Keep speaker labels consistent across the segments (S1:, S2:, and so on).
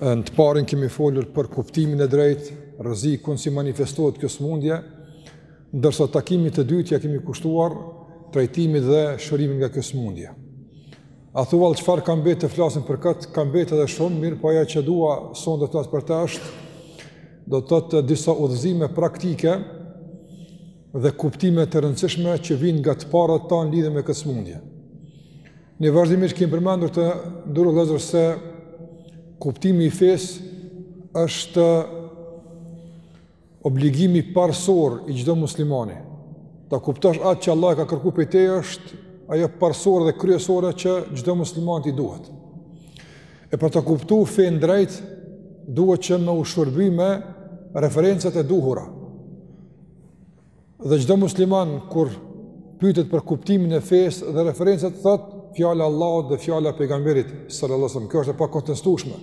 S1: Në të parin kemi folur për kuptimin e drejtë, rrezikun si manifestohet kjo sëmundje, ndërsa takimit të dytë ja kemi kushtuar trajtimit dhe shërimit nga kjo sëmundje. A thua çfarë ka mbet të flasim për këtë? Ka mbet edhe shumë, mirëpo ajo që dua sonte të flas për të është do të thotë disa udhëzime praktike dhe kuptime të rëndësishme që vijnë nga të parët tanë lidhur me këtë sëmundje. Ne vazhdimisht kemi përmendur të nderuar vllezër se kuptimi i fesë është obligimi parësor i çdo muslimani. Ta kuptosh atë që Allahu e ka kërku prej teje është ajo parësore dhe kryesore që çdo muslimanit i duhet. E për ta kuptu fenë drejt, duhet që me u shërbi me referencat e duhura. Dhe çdo musliman kur pyetet për kuptimin e fesë dhe referencat thotë fjala e Allahut dhe fjala e pejgamberit sallallahu alajhi wasallam. Kjo është e pakontestueshme.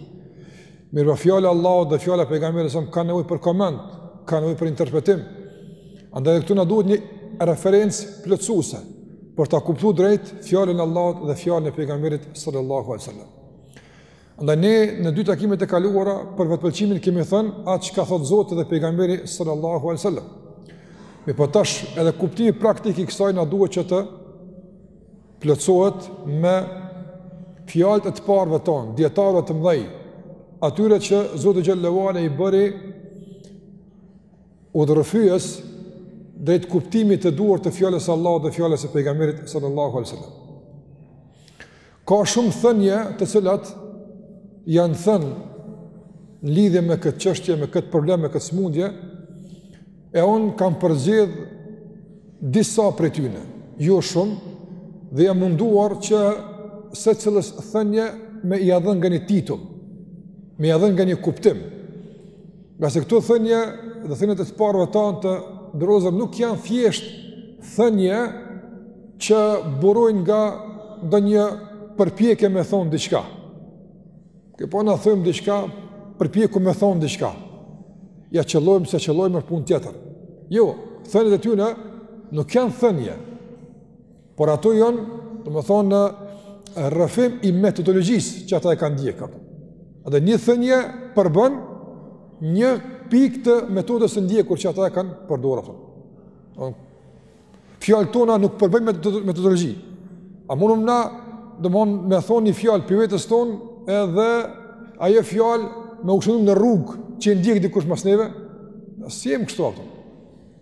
S1: Mirëpo fjala e Allahut dhe fjala e pejgamberit sallallahu ka nevojë për koment, ka nevojë për interpretim. Andaj këtu na duhet një referencë plotësuese për ta kuptuar drejt fjalën e Allahut dhe fjalën e pejgamberit sallallahu alajhi wasallam. Andaj ne në dy takimet e kaluara për vetëpëlqimin kemi thënë atë çka thotë Zoti dhe pejgamberi sallallahu alajhi wasallam. Mirëpo tash edhe kuptimi praktik i kësaj na duhet që të plotësohet me fjalët e të parëve tonë, dijetarëve të mëdhej, atyre që Zoti xhele ue ala i bëri udhërrëfyes drejt kuptimit të duhur të fjalës së Allahut dhe fjalës së pejgamberit sallallahu alajhi wasallam. Ka shumë thënie të cilat janë thënë në lidhje me këtë çështje, me këtë problem, me këtë smundje, e unë kam përzgjedh disa prej tyne, jo shumë, dhe jam munduar që secilës thënie me ia dhënë nga një titull, me ia dhënë nga një kuptim. Ngase këto thënie dhe thëniet e të parëve tanë të nderuar vllezër nuk janë thjesht thënie që burojnë nga ndonjë përpjekje me thonë diçka. Qe po na thojmë diçka, përpjekje me thonë diçka. Ja qëllojmë, s'e qëllojmë është punë tjetër. Jo, thëniet e tyne nuk janë thënie. Por ato janë, domethonë, rrëfim i metodologjisë që ata e kanë ndjek, apo? Dhe një thënie përbën një pikë të metodës së ndjekur që ata e kanë përdor, apo? Fjalët tona nuk përbëjnë metodologji. A mundemi na, domethonë me thonë një fjalë prej vetes tonë, edhe ajo fjalë me u shndërru në rrugë që e ndjek dikush mas neve? S'jemi kështu, apo?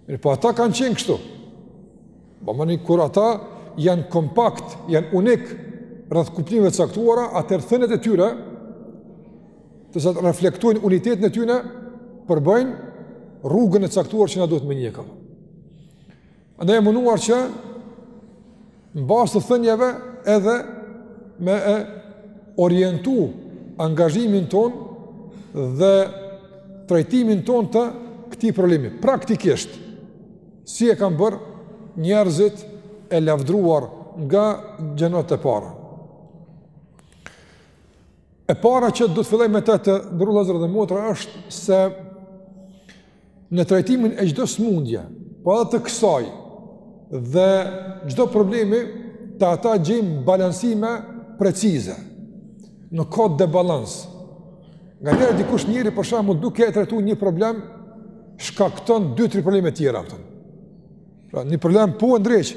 S1: Mirëpo ata kanë qenë kështu. Po më një kur ata janë kompakt, janë unik rreth kuptimeve të caktuara, atëherë thëniet e tyre, të cilat reflektojnë unitetin e tyre, përbëjnë rrugën e caktuar që na duhet me ndjek. Andaj e menduar që në bazë të thënieve edhe me e orientu angazhimin tonë dhe trajtimin tonë të këtij problemi. Praktikisht, Si e kanë bërë njerëzit e lavdruar nga gjeneratat e para. E para që do të filloj me të, të nderuar vëllezër dhe motra është se në trajtimin e çdo smundje, po edhe të kësaj dhe çdo problemi te ata gjejmë balansime precize. Nuk ka debalans. Nganjëherë dikush, njeri për shembull duke e trajtu një problem shkakton dy tri probleme të tjera, a kupton. Pra një problem po e ndreq,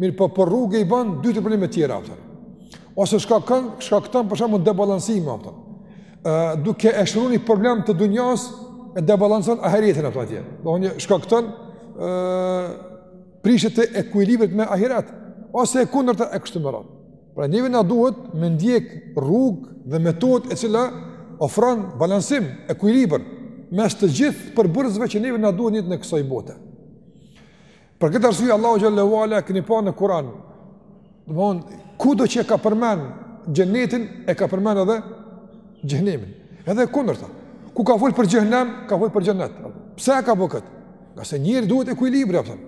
S1: mirëpo për rrugë i ban dy tri probleme të tjera, a kupton. Ose shkakton shkakton për shembull debalansime, a kupton. Ë duke e shëru një problem të dunjas e debalanson ahiretin, a kupton, atje. Domethënë shkakton ë prishje të ekuilibrit me ahiret ose e kundërta e kështu me radhë. Pra neve na duhet me ndjek rrugë dhe metodë e cila ofron balansim, ekuilibër mes të gjithë përbërësve që neve na duhet në jetën e kësaj bote. Për këtë arsye Allahu xhel-le ve ala keni pa në Kur'an, domthon kudo që ka përmend xhenetin e ka përmend edhe xhehnemin. Edhe kundërta. Ku ka fol për xhehnem, ka fol për xhenet. Pse e ka bo kët? Ngase njeriut i duhet ekuilibri, a kupton?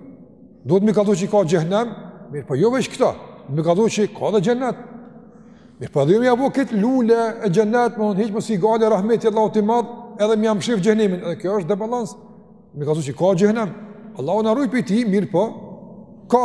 S1: Duhet me i kallzu që ka xhehnem, mirëpo jo veç këto. Me i kallzu që ka dhe xhenet. Mirëpo edhe me ia bo krejt lule e xhenet, me i thonë hiç mos ki gajle, rahmeti i Allahut i madh, edhe me ia mshef xhehnemin. Edhe kjo është debalans. Me i kallzu që ka xhehnem. Allahu na ruajt prej tij, mirëpo ka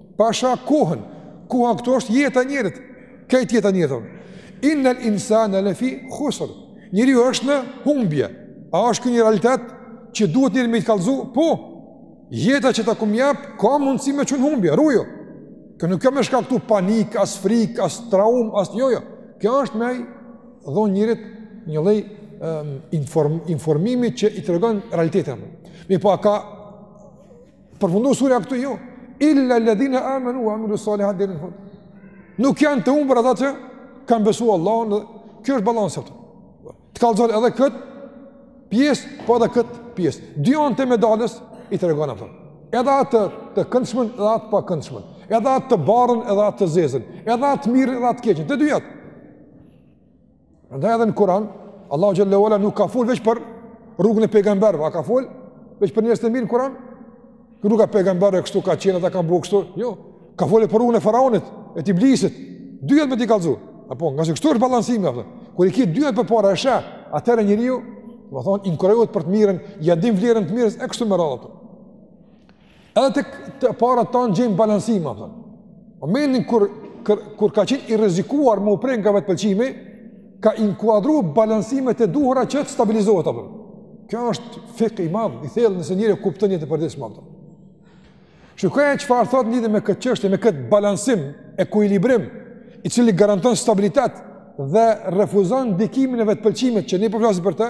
S1: Pasha kohën, koha këtu është jeta e njeriut, krejt jeta e njeriut. Innel insane lefi husr, njeriu është në humbje, a është ky një realitet që duhet njeriut me ia kallzu? Po, jeta që ta kom jap, ka mundësi me qenë humbje, ruju. Kjo nuk ka me shkaktu panik, as frikë, as traumë, as, jo jo. Kjo është me i dhonë njeriut një lloj um, inform, informimi që i tregon realitetin. Mirëpo, a ka Përfundoi surja këtu? Jo. Illa ledhine amenu ve amilu salihati në fund. Nuk janë të humbur ata që kanë besu Allahun, kjo është balansi, a kupton. Të kallëzon edhe këtë pjesë, po edhe këtë pjesë. Dy anët e medaljes i tregon, a kupton. Edhe atë të këndshmen, edhe atë të pakëndshmen. Edhe atë të bardhën, edhe atë të zezën. Edhe atë të mirën, edhe atë të keqen. Të dyjat. Andaj edhe në Kur'an, Allahu xhel-le ue ala nuk ka fol veç për rrugën e pejgamberëve, a ka fol veç për njerëz të mirë në Kur'an? Rruga e pejgamberëve kështu ka qenë, ata kanë bë kështu. Jo, ka folë për rrugën e faraonit, e të Iblisit. Dyjat me t'i kallzu. Apo, ngase kështu është balancimi apo. Kur i ke dyjat përpara e sheh, atëherë njeriu, domethënë, inkurajohet për të mirën, ia din vlerën të mirës e kështu me radhë. Edhe tek të parët tanë gjejmë balancim apo. Momentin kur kur, kur ka qenë i rrezikuar me u prek nga vetpëlqimi, ka inkuadruar balancimet e duhura që të stabilizohet apo. Kjo është fikh i madh, i thellë nëse njeri kupton n'jetë të përditshme apo. Shikoje çfarë thotë lidhur me këtë çështje, me këtë balancim, ekuilibrim, i cili garanton stabilitet dhe refuzon ndikimin e vetpëlqimit që ne po flasim për të.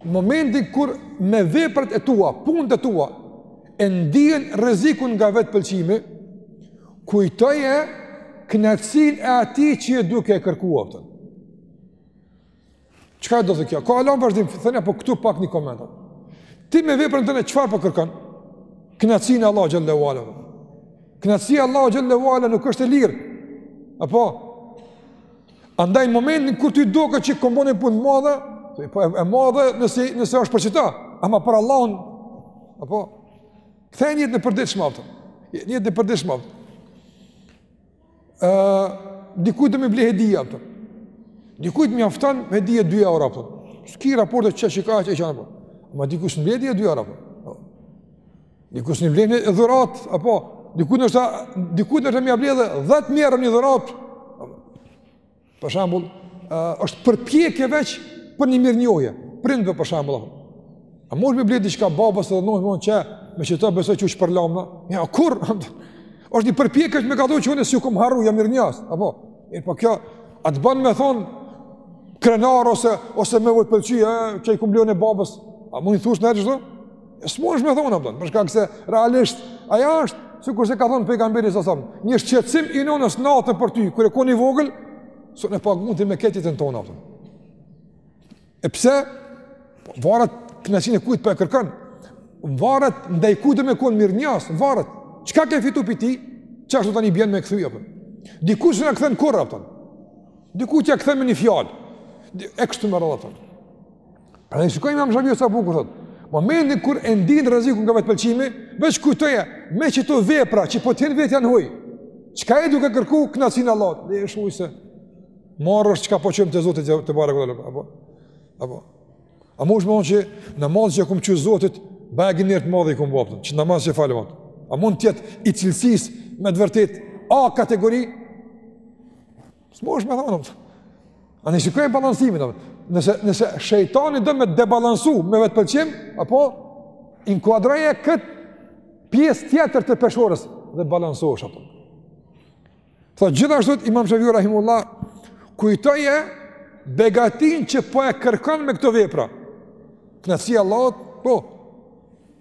S1: Në momentin kur me veprat e tua, punët e tua, e ndien rrezikun nga vetpëlqimi, kujtoje knaqësinë e atij që je duke e kërku, a kupton. Çka do t'thotë kjo? Ka hala vazhdim, thënja, po këtu pak një koment. Ti me veprën tënde çfarë po kërkon? Knaqësinë e Allahut xhel-le ue ala. Knaqësia e Allahut xhel-le ue ala nuk është e lirë. Apo? Andaj momentin kur ty t'doket që kom bo ni punë t'madhe, po e madhe nëse nëse është për qita, ama për Allahun apo ktheje n'jetë t'përditshme. N'jetë t'përditshme. Ë dikujt do me ble hedije. Dikujt mjafton hedija 2 euro apo. Ski raportet çka çka që janë apo. Ama dikujt s'blen hedije 2 euro apo. Dikujt s'i blen një dhuratë, apo, dikujt ndoshta, dikujt ndoshta me ja ble edhe dhetë mijë euro një dhuratë. Për shembull, është përpjekje veç për një mirënjohje, prindve për shembull. A mund me ble diçka babës dhe nënës, nënës që, me që ta besoj që u shpërlamna? Jo, kurrë, është një përpjekje që me kallzu që unë s'ju kom harru, jam mirënjohës, apo. E po kjo, a të ban me thonë, krenar ose, ose me vetpëlqy, që i kom ble babës, a mund i thush në e S'mundsh me thonë apo, për shkak se realisht ajo është sikur se ka thënë pejgamberi sa sa, një shqetësim i nënës natën për ty kur ke kon i vogël, se ne pak mundi me këtë të tonë apo. E pse? Po, varet kënaqësinë e kujt po e kërkon. Varet ndaj kujt do me kon mirënjohës, varet. Çka ke fitu prej tij? Çfarë do tani bën me kthy apo? Dikujt s'ja kthen kurrë apo. Dikujt ja kthen me një fjalë. E kështu me radhë apo. Pra ne shikojmë imam Shafiu sa bukur thot. Momentin kur e ndin rrezikun nga vetpëlqimi, veç kujtoje me qito vepra që po të hin vetën huaj. Çka je duke kërku kënaqësinë e Allahut, dhe thuaj se marrësh çka po çon te Zoti tebareke ue teala, apo? Apo? A mund t'thonë që namazi që e kom çu Zotit, ba e gënirë të madhe i kom bo, a kupton, që namazi që e falë vatë. A mund t'jetë i cilësisë me të vërtetë A kategori, S'mujsh me thonë, dhe. A në shikojmë balansimin, dhe. Nëse, nëse shejtani don me debalansu, me vetëpëlqim, apo, inkuadroje këtë pjesë tjetër të peshores, dhe balansohesh, apo. Tha gjithashtu imam Shafiu rahimehullah, kujtoje begatinë që po e kërkon me këto vepra. Knaqsinë e Allahut, po,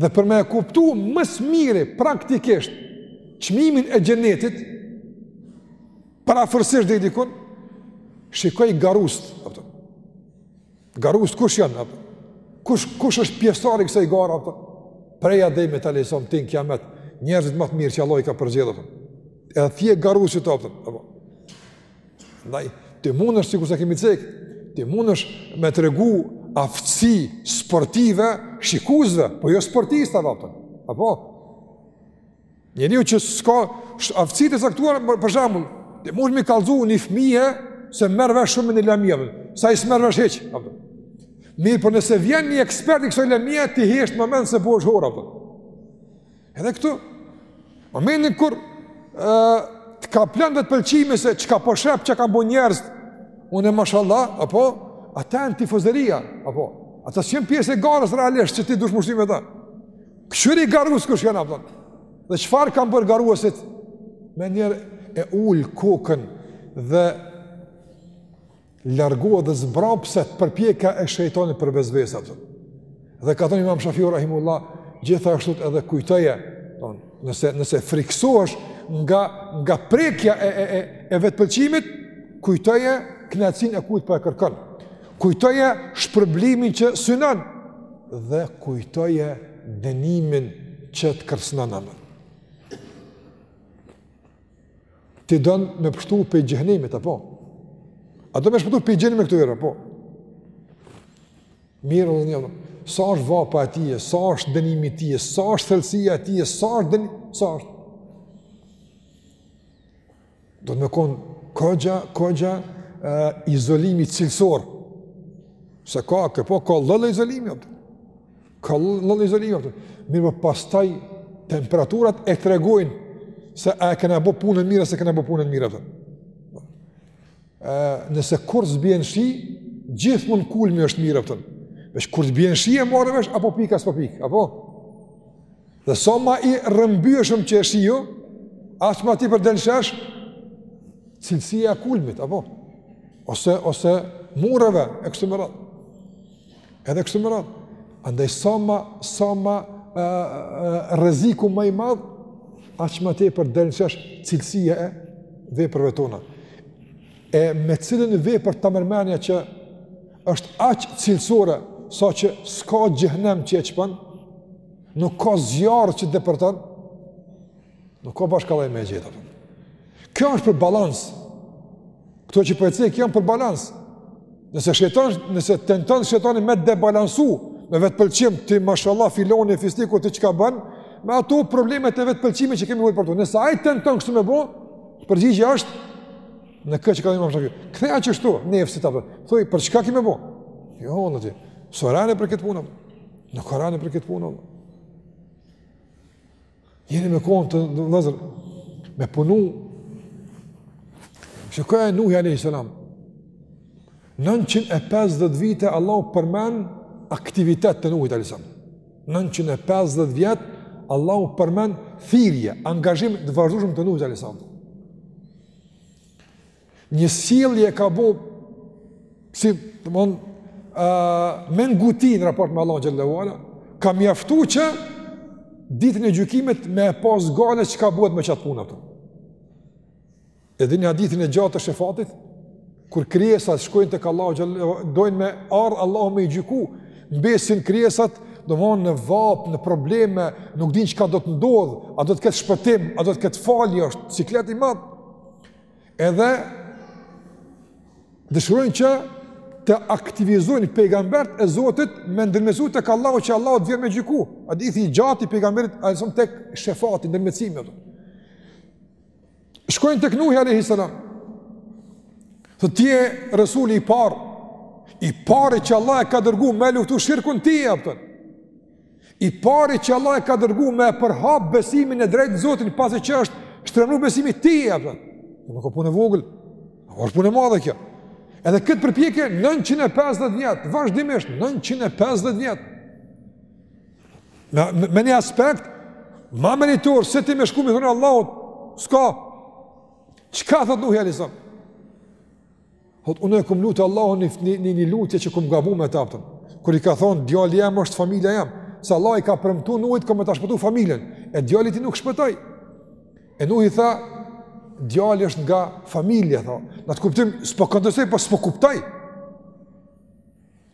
S1: Dhe për me e kuptu më së miri praktikisht çmimin e xhenetit, parafërsisht deri dikun, shikoji garusit. Garusit, kush janë? Kush, kush është pjesëtar i kësaj gare? Prej Ademit alejhi selam deri n'kijamet, njerëzit ma të mirë që Allahu i ka përzgjedhë. Edhe thje garusit, a kupton. Ndaj, ti mundesh, sikurse kemi cek, ti mundesh me tregu aftësi sportive shikuzve, po jo sportistave, a kupton. Apo? Njeriu që s'ka aftësi të caktuar, për shembull, ti mundesh me kallzu një fmije se merr vesh shumë në lami, se ai s'merr vesh hiç, a kupton. Mirëpo po nëse vjen një ekspert i kësaj lamie, ti hesht n'moment se po është hora, a kupton. Edhe këtu, momentin kur të kaplon vetëpëlqimi se çka po sheh, çka kanë bo njerëz, unë mashallah, apo ata janë tifozeria, apo ata s'janë pjesë e garës realisht që ti duhesh me u shti me ta. Kqyri garusit kush janë apo? Dhe çfarë kanë bërë garuesit? Menjëherë e ul kokën dhe largohet dhe zmbrapset përpjekja e shejtanit për vesvesa. Dhe ka thënë Imam Shafiu rahimehullah, gjithashtu edhe kujtoje, don, nëse nëse frikësohesh nga nga prekja e e e, e vetëpëlqimit, kujtoje kënaqësinë e kujt po e kërkon. Kujtoje shpërblimin që synon dhe kujtoje dënimin që të kërcënon atë. Ti don me pshtu prej xhehenemit apo? A do me shpëtu prej xhehenemit këtu era, po? Mirë edhe një, sa është vapa e tije, sa është dënimi tije, sa është thellësia e tije, sa është dënimi, sa është? Duhet me konë goxha, goxha e, izolimi cilësor, se ka, ke po, ka lloj-lloj izolimi, a kupton. Ka lloj-lloj izolimi, a kupton. Mirëpo pastaj temperaturat e tregojnë se a e kena bë punën mirë a s'e kena bë punën mirë, a kupton. Ë, nëse kur s'bjen shi, gjithmonë kulmi është mirë, a kupton. Veç kur t'bjen shi e merr vesh a po pik a s'po pik, apo? Dhe sa ma i rrëmbyeshëm që është shiu, aq ma tepër del në shesh cilësia e kulmit, apo? Ose, ose mureve, e kështu me radhë. Edhe kështu me radhë. Andaj sa ma, sa ma e, e, rreziku ma i madh, aq ma tepër del që është cilësia e vepërve tona. E me cilën vepër të merremi që është aq cilësore, sa që s'ka xhehnem që e shpon, nuk ka zjarr që depërton, Nuk ka mashallah me gjithë. Kjo është për balans. Këto që përcje, po kjo është për balans. Nëse shejtan, nëse tenton shejtani me debalansu, me vetëpëlqim, ti mashallah filani, fisteku, ti çka bën, me ato problemet e vetëpëlqimit që kemi folë për to. Nëse ai tenton kështu me bo, përgjigjja është, në këtë që ka dhima më shakju. Ktheja qashtu, nefsit apë, thuj, për çka kime bo? Jo, në ti, së rane për këtë punë, në ka rane për këtë punë, Jeni me kon të hazër, me punu. Kqyre Nuhi a.s. 950 vite Allahu përmend aktivitet të Nuhi a.s. 950 vjet Allahu përmend thirrje, angazhim të vazhdushëm të Nuhi a.s. Një sjellje e ka bo, si të thom, uh, me ngutí në raport me Allahun xhele ve ala, ka mjaftu që ditën e gjykimit me e pas gajle çka bëhet me qatë punë. Edhe në hadithin e gjatë të shefatit, kur krijesat shkojnë tek Allahu xhele ve ala, dojnë me ardh Allahu me i gjyku, mbesin krijesat, domethonë në vapë, në probleme, nuk dinë çka do të ndodhë, a do të ketë shpëtim, a do të ketë falje, është siklet i madh, Edhe dëshirojnë që të aktivizojnë pejgambert e Zotit me ndërmjetësu tek Allahu që Allahu të vjen me gjyku. Hadithi i gjatë i pejgamberit a.s. tek shefati, ndërmjetësimi. Shkojnë tek Nuhi a.s. Thonë ti je resuli i parë, i pari që Allahu e ka dërgu me luftu shirkun ti je, a kupton. I pari që Allahu e ka dërgu me e përhap besimin e drejtë në Zotin, pasi që është shtrembru besimi ti je, a kupton. Nuk o punë e vogël, o është punë e madhe kjo. Edhe këtë përpjekje 950 vjet, vazhdimisht 950 vjet. Me, me, me një aspekt, ma meritor, se ti me shku me thunë Allahut, s'ka, çka thot Nuhi a.s.? Thot unë e kum lut Allahun një, një lutje që kum gabu me ta, a kupton. Kur i ka thonë, djali jam është familja jam. Se Allahu i ka premtu Nuhit, ka me ta shpëtu familjen. E djali i tij nuk shpëtoi. E Nuhi tha, djali është nga familja, tha. Në atë kuptim, s'po kundërshtoj, po s'po kuptoj.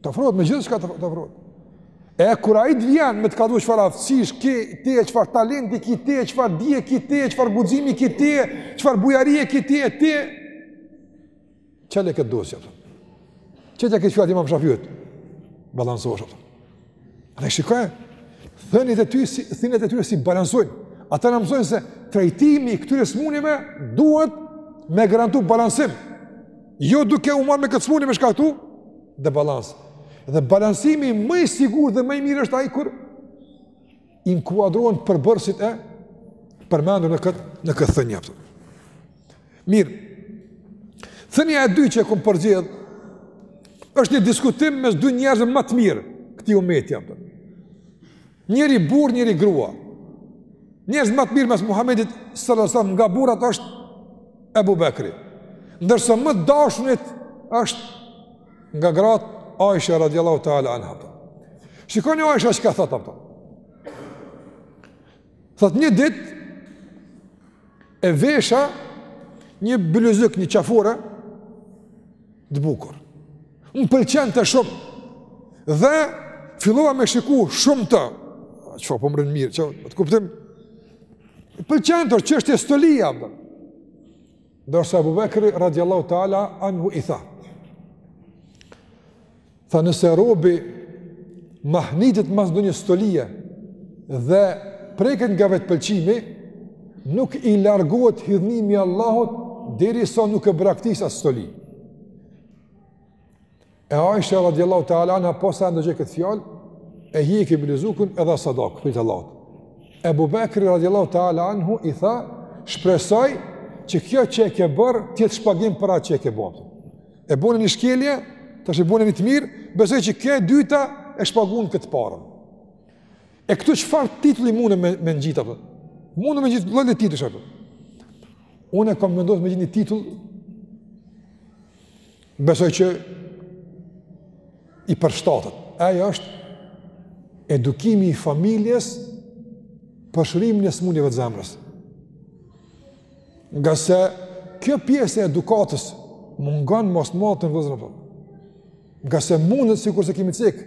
S1: Të afrohet me gjithçka të afrohet. E kur ai të vjen me të kallxu çfarë aftësish, ki ti e çfarë talenti ki ti e çfarë dije ki ti e çfarë guximi ki ti e çfarë bujarie ki ti e ti. Çele këtë dosje. Qe ta ke fjalën e Imam Shafiut? Balancosh atë. Dhe shikoj, thëniet e ty, si, thëniet e tyre si balansojnë. Ata na mësojnë se trajtimi i këtyre smunjeve duhet me garantu balansim. Jo duke u marrë me këtë smunje me shkaktu debalans. Dhe balansimi më i sigurt dhe më i mirë është ai kur inkuadrohen përbërësit e përmendur në këtë, në këtë thënie. Mirë, thënia e dytë që e kam përzgjedh, është një diskutim mes dy njerëzve më të mirë, këtij umeti, a po. Njëri burrë, njëri grua. Njerëzë më të mirë mas Muhammedit, salallahu alejhi ve selem, nga burrat është Ebu Bekri. Ndërsa më e dashun i është nga gratë Aisha radiallahu ta'ala anha. Shikoni Aisha çka thotë, a po. Thot një dit, e vesha një bylyzyk, një qafore, të bukur. Më pëlqente shumë. Dhe fillova me shiku shumë atë. Çfarë po më rrin mirë, në atë kuptim? Më pëlqente çështje stolia, më Ndërsa Abu Bekri radiallahu ta'ala anhu i tha. Tha nëse robi mahnitet mas ndonjë stolie dhe preket nga vetëpëlqimi, nuk i largohet hidhnimi i Allahut derisa nuk e braktis atë stoli. E Aisha radiallahu ta'ala anha posa e ndëgjoi këtë fjalë, e hjek bylyzykun e dha sadakë, për hatër të Allahut. Ebu Bekri radiallahu ta'ala anhu i tha, shpresoj që kjo që e ke bërë, të jetë shpagim për atë që e ke bërë. E bone një shkelje, tash e bone një të mirë, besoj që kjo e dyta e shpaguan këtë parën. E këtu çfarë titulli munem me, me ngjitë, a po? Munem me ngjitë, lloj titulli, shë Unë e kam mendu të ngjis një titull Besoj që i përshtatet. Ai është edukimi i familjes për shërimin e smunjeve të zemrës. Ngase kjo pjesë e edukatës mungon në masë të madhe vëllezër. Ngase mundet sikur s'e kemi cikë,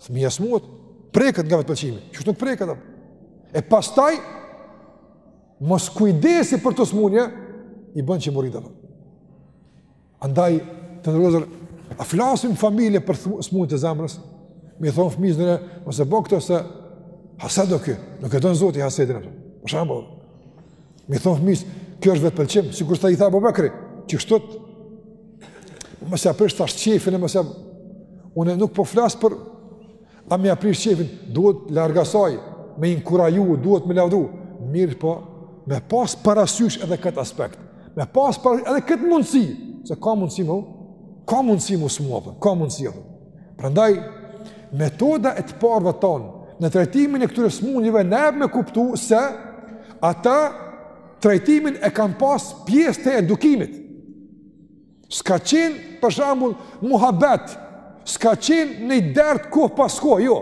S1: Fëmija smuhet, preket nga vetëpëlqimi, që nuk preket, e pastaj, moskujdesi për ato smunje, i bën që u rrit, a po. Andaj, të nderuar vëllezër, a flasim në familje për smunje të zemrës, me i thonë fëmijës nëre, mos e bo këto se, hased o kjo, nuk e don Zoti hasedin, a po. Për shembull, Me i thonë fëmisë, kjo është vetëpëlqim, sikur ç'i tha Ebu Bekri, kështu, mos ja prish tash qefin e mos ja, unë nuk po flas për, a me ja prish qefin, duhet larg asaj, me inkuraju, duhet me lavdu, mirëpo, me pas parasysh edhe këtë aspekt, me pas parasysh edhe këtë mundësi, se ka mundësi mu, ka mundësi m'u smu, apo, ka mundësi edhe. Prandaj metoda e të parëve tanë në trajtimin e këtyre sëmundjeve na jep me kuptu se ata trajtimin e kanë pas pjesë të edukimit. S'ka qenë, për shembull, muhabet, s'ka qenë nji dert kohë pas kohe, jo.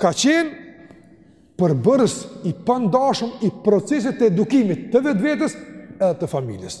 S1: Ka qenë përbërës i pandashëm i procesit të edukimit të vetëvetes edhe të familjes.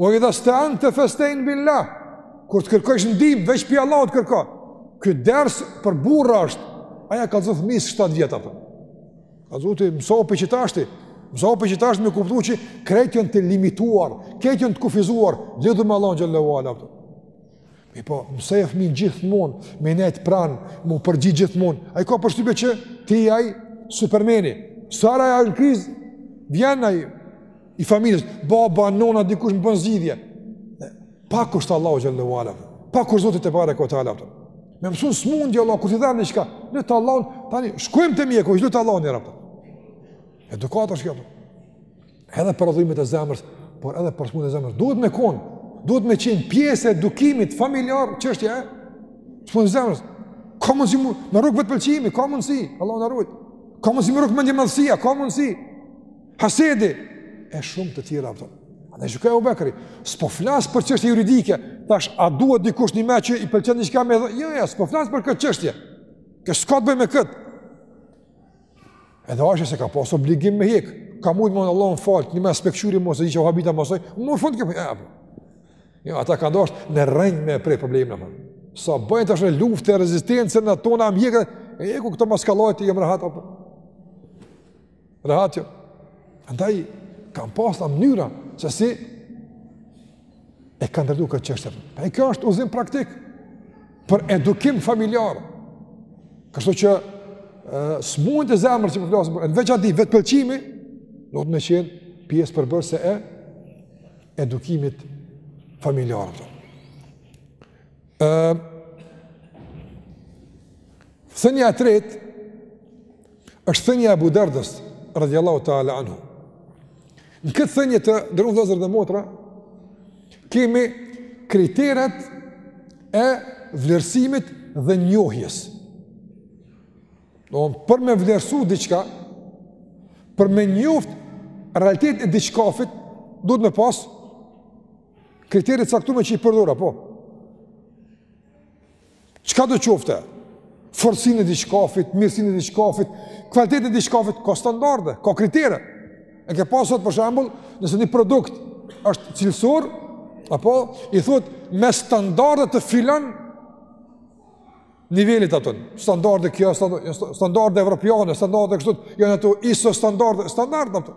S1: O i dhe së të anë të festejnë billa, kur të kërkojsh në dim, veç për Allah të kërka. Këtë ders për burra është, aja ka zëfë misë 7 vjetë apë. Ka zëfë të mësohë për qëta është, mësohë për qëta është me kuptu që krejtë të limituar, krejtë të kufizuar, lidhë me Allah në gjëllë e uala. Mirëpo, mësoje fëmin gjithmonë, me nejt pranë, m'u përgjigj gjithmonë. Ai ka përshtypje që ti je ai supermeni. Sa herë ai në krizë, vjen ai i familjes, baba, nona, dikush më bënë zgjidhje. Pak është te Allahu xhele ue ala, pak është Zoti tebareke ue teala. Me mësu sëmundje, Allah, kur t'i dhemb diçka, lute Allahun, tani, shkojmë te mjeku, i lute Allahun njëherë apo. Edukatë është kjo. Edhe për adhurimet e zemrës, por edhe për smundjet e zemrës. Duhet me kon, duhet me qenë pjesë e edukimit familjar, çështja e smundjes së zemrës. Ka mundsi me u rrit vetëpëlqimi, ka mundsi, Allah na ruajt. Ka mundsi me u rrit mendjemadhësia, ka mundsi. Hasedi e shumë të tjera ato. Andaj shiko Ebu Bekri, s'po flas për çështje juridike, tash a duhet dikush nime që i pëlqen diçka më? Jo, jo, s'po flas për këtë çështje. Kjo s'ka të bëjë me këtë. Edhe Aisha s'e ka pas obligim me e hek. Ka mund me thon Allahu m'fal, një me spekqyri mos e di që o habita mosoj, më më fund këpë, e apë. Jo, ata kanë dasht në rrënjë me pre problemin, apo. Sa bëjnë tash luftë e rezistencë na thonë me e hek, e e ku këto më skalajtë i jëmë rahat, apo. Rahat jo. Andaj, kanë pas ata mënyra, se si e kanë ndërtu këtë çështje. Pra e kjo është udhëzim praktik për edukim familjar. Kështu që smundjet e zemrës që po flasim, po e në veçanti vetëpëlqimi, duhet me qenë pjesë përbërëse e edukimit familjar. Thënia e tretë, është thënja e Ebu Derdasë, radiallahu ta'ala anhu. Në këtë thënje të nderuar vëllezër dhe motra, kemi kriteret e vlerësimit dhe njohjes. Për me vlerësu diçka, për me njoft realitetin e diçkafit, duhet me pas kritere t'caktume që i përdor, apo. Çkado qoftë? Forcën e diçkafit, mirësinë e diçkafit, kvalitetin e diçkafit, ka standarde, ka kritere. E ke pa sot, për shambull, nëse një produkt është cilësor, apo, i thohet, me standarde të filan, nivelit apo, standarde kjo, standarde, jo, standarde evropiane, standarde kështu, janë ato ISO standarde, standarde apo.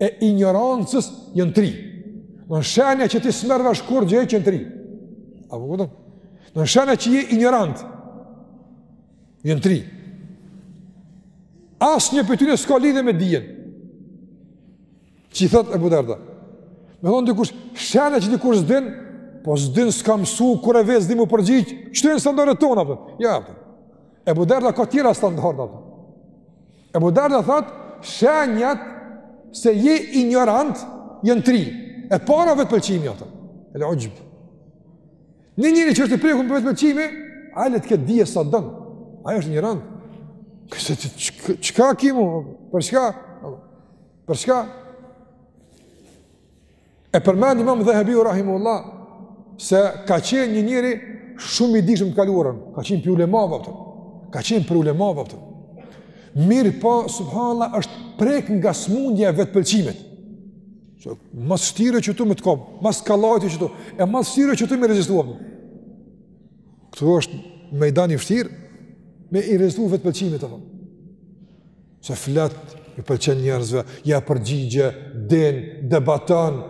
S1: e injorancës janë tri. Në shenja që ti s'merr vesh kurgjë janë tri. A po kupton? Në shenja që je injorant, janë tri. Asnjë prej tyne s'ka lidhe me dijen. Që i thotë Ebu Derda. Me thonë dikush, shenja që dikush s'din, po s'din s'ka mësu, kur e vet s'din m'u përgjigj, qëto janë standardet tona, për. Po. ja, për. Po. Ebu Derda ka tjera standarde, për. Po. Ebu Derda thotë, shenjat se je injorant janë tri. E para vetëpëlqimi ato. El-uxhb. Një njeri që është i prekun prej vetëpëlqimit, le të ketë dije sa don. Ai është injorant. Këse të çka kimu? Për çka? Për çka? E përmend Imam Dhehebiu rahimehullah se ka qenë një njeri shumë i dishëm të kaluarën, ka qenë prej ulemave apo. Ka qenë prej ulemave apo. Mirëpo subhanallah është prek nga smundja e vetpëlqimit. Se, ma s'vështiri qëtu me të kom, ma s'kollajti qëtu, e ma s'vështiri qëtu me i rezistu. Këtu është me i dan i vështirë, me i rezistu vetëpëlqimit të thonë. Se flet, i pëlqen njerëzve, ja përgjigje, din, debaton.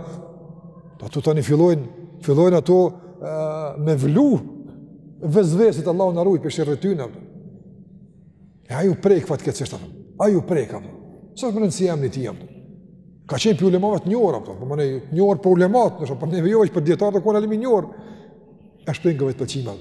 S1: Po tani fillojnë, fillojnë ato e, me vlu vesveset Allahu na ruaj prej sherrit t'tyne. E ai u prek fatkeqësisht. Ai u prek apo. Sa më rëndësi jam në ti jam. Ka qenë prej ulemave një orë, po më ne një orë për ulemat, do të thotë për ne vjoj për dijetar të kuan alim i njohur. Është për ngjitur të çimën.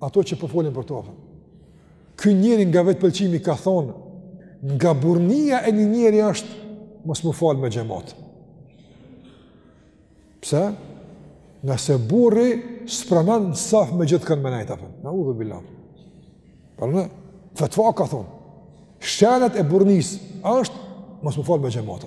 S1: Ato që po folin për to. Ky njeri nga vetpëlqimi ka thonë, nga burrnia e një njeriu është mos m'u fal me xhamat. Pse? Ngase burri s'pranon n'saf me gjithkënd me nejt apo. Neudhubilah. Por në fatva ka thonë, shenjat e burrnisë është mos m'u fal me xhamat.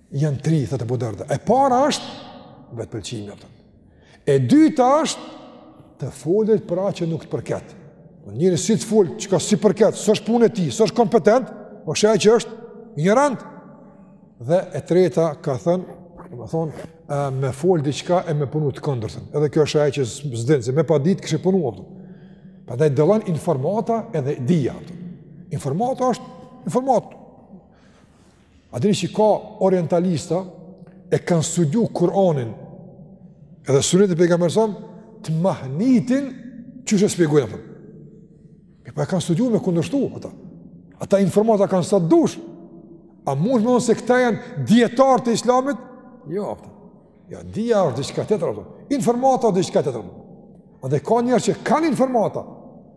S1: Janë tri, thotë Abu Darda. E para është vetëpëlqimi, aton. E dyta është të folurit për atë që nuk të përket. Po njëri shi të fol, çka s'i përket, s'është punë e tij, s'është kompetent, po sheh që është injorant. Dhe e treta ka thënë, domethënë, me fol diçka e me punu të kundërtën. Edhe kjo është ajo që s'din, se me pa' ditë kishë punu aton. Prandaj dallon informata edhe dija aton. Informata është informatë. A dini që ka orientalista e kanë studiu Kur'anin edhe sunetin e Pejgamberit a.s. të mahnitin qysh e shpjegojnë aton. E po e kanë studiu me kundërshtu ata. Ata informata kanë sa dush. A mund me thënë se këta janë dijetarë të islamit? Jo, aton. Ja, dija është diçka tjetër, informata është diçka tjetër dhe ka njerëz që kanë informata,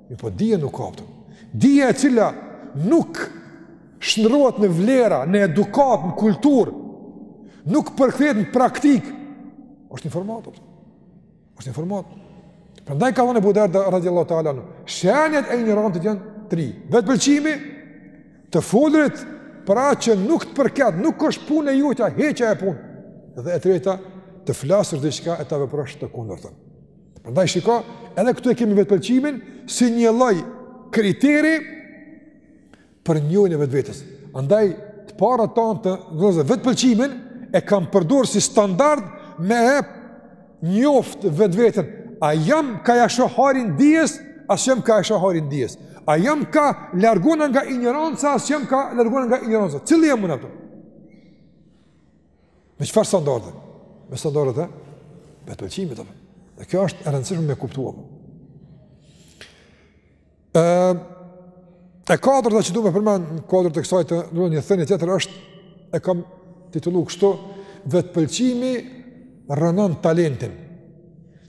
S1: mirëpo dije nuk ka aton. Dija e cila nuk shndërrohet në vlera, në edukatë, në kulturë, nuk përkthehet në praktikë, është informatë aton Është informatë. Prandaj ka thënë Ebu Derda radhiyallahu ta'ala anhu. Shenjat e injorantit janë tri. Vetëpëlqimi të folurit për atë që nuk të përket, nuk është punë e jotja, hiqja punë. Dhe e treta, të flasësh diçka e ta veprosh të kundërtën. Prandaj shiko, edhe këtu e kemi vetëpëlqimin si një lloj kriteri për njohjen e vetvetes. Andaj te e para thënie vetëpëlqimin e kam përdorur si standard me njoft vetveten. A jam ka ja shoh hajrin dijes, a s'jam ka ja shoh hajrin dijes. A jam ka largona nga injoranca, a s'jam ka largona nga injoranca. Cili jam unë aton? Me çfarë standarde? Me standardet e vetëpëlqimit aton? Dhe kjo është e rëndësishme me kuptuar. E katërta që du të përmend në kuadër të kësaj aton një thënie tjetër është e kam titulluar kështu vetpëlqimi rrënon talentin.